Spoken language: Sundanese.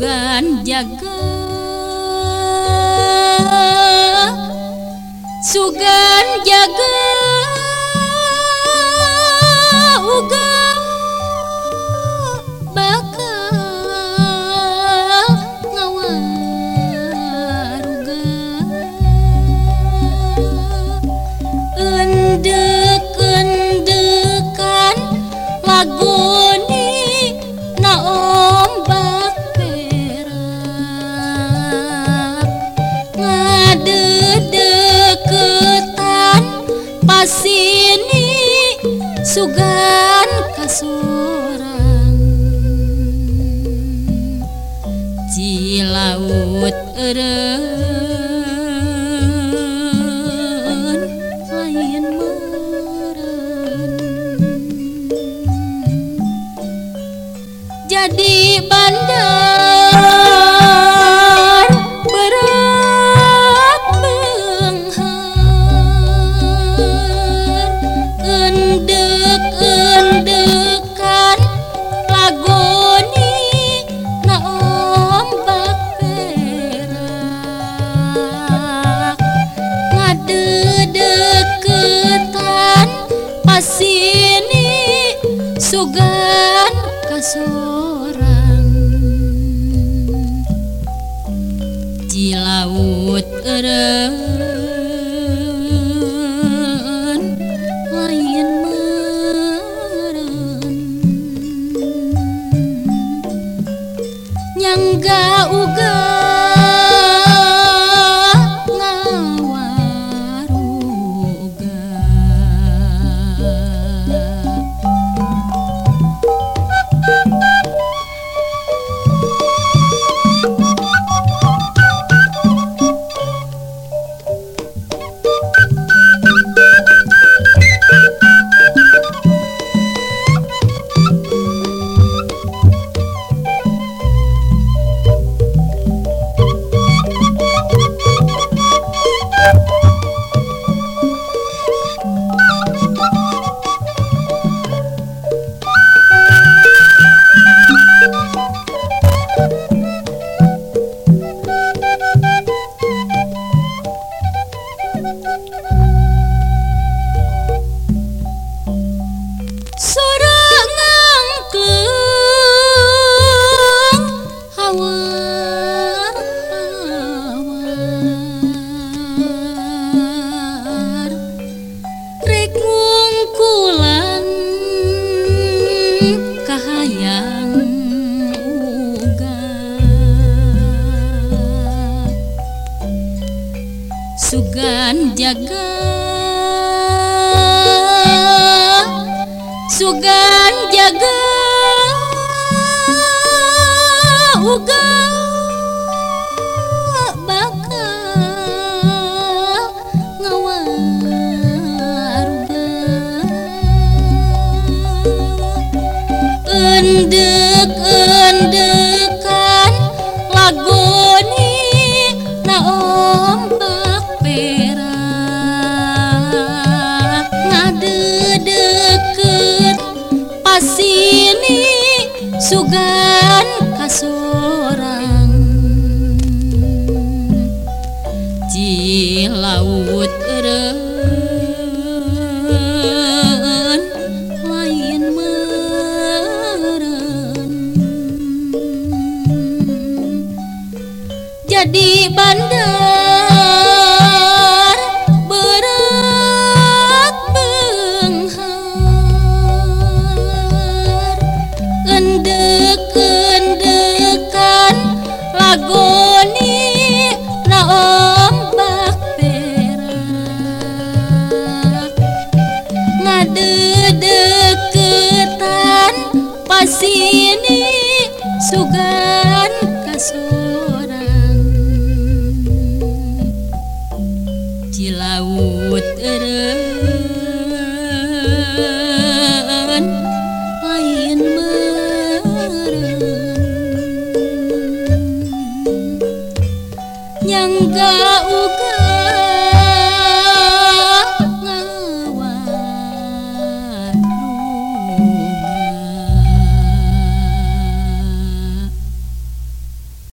bogan jaga. Sugan jaga. sugan kasurang di laut eren lain meren jadi bandar sini sugan kasorang di laut eren lain meren. Nyangga uga sugan jaga. Sugan jaga. Uga bakal ngawaruga endeu sugan kasurang di laut eren lain meren jadi bandar see you.